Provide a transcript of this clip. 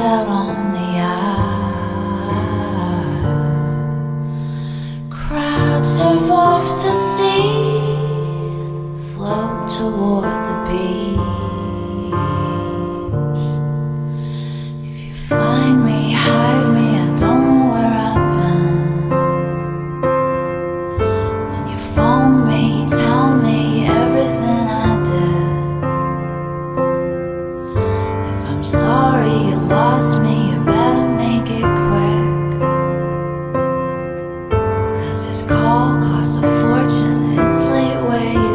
out on the ice, Crowds surf off to sea, float toward the beach. If you find me, hide me. I don't know where I've been. When you phone me, tell me. This call costs a fortune, it's late waiting.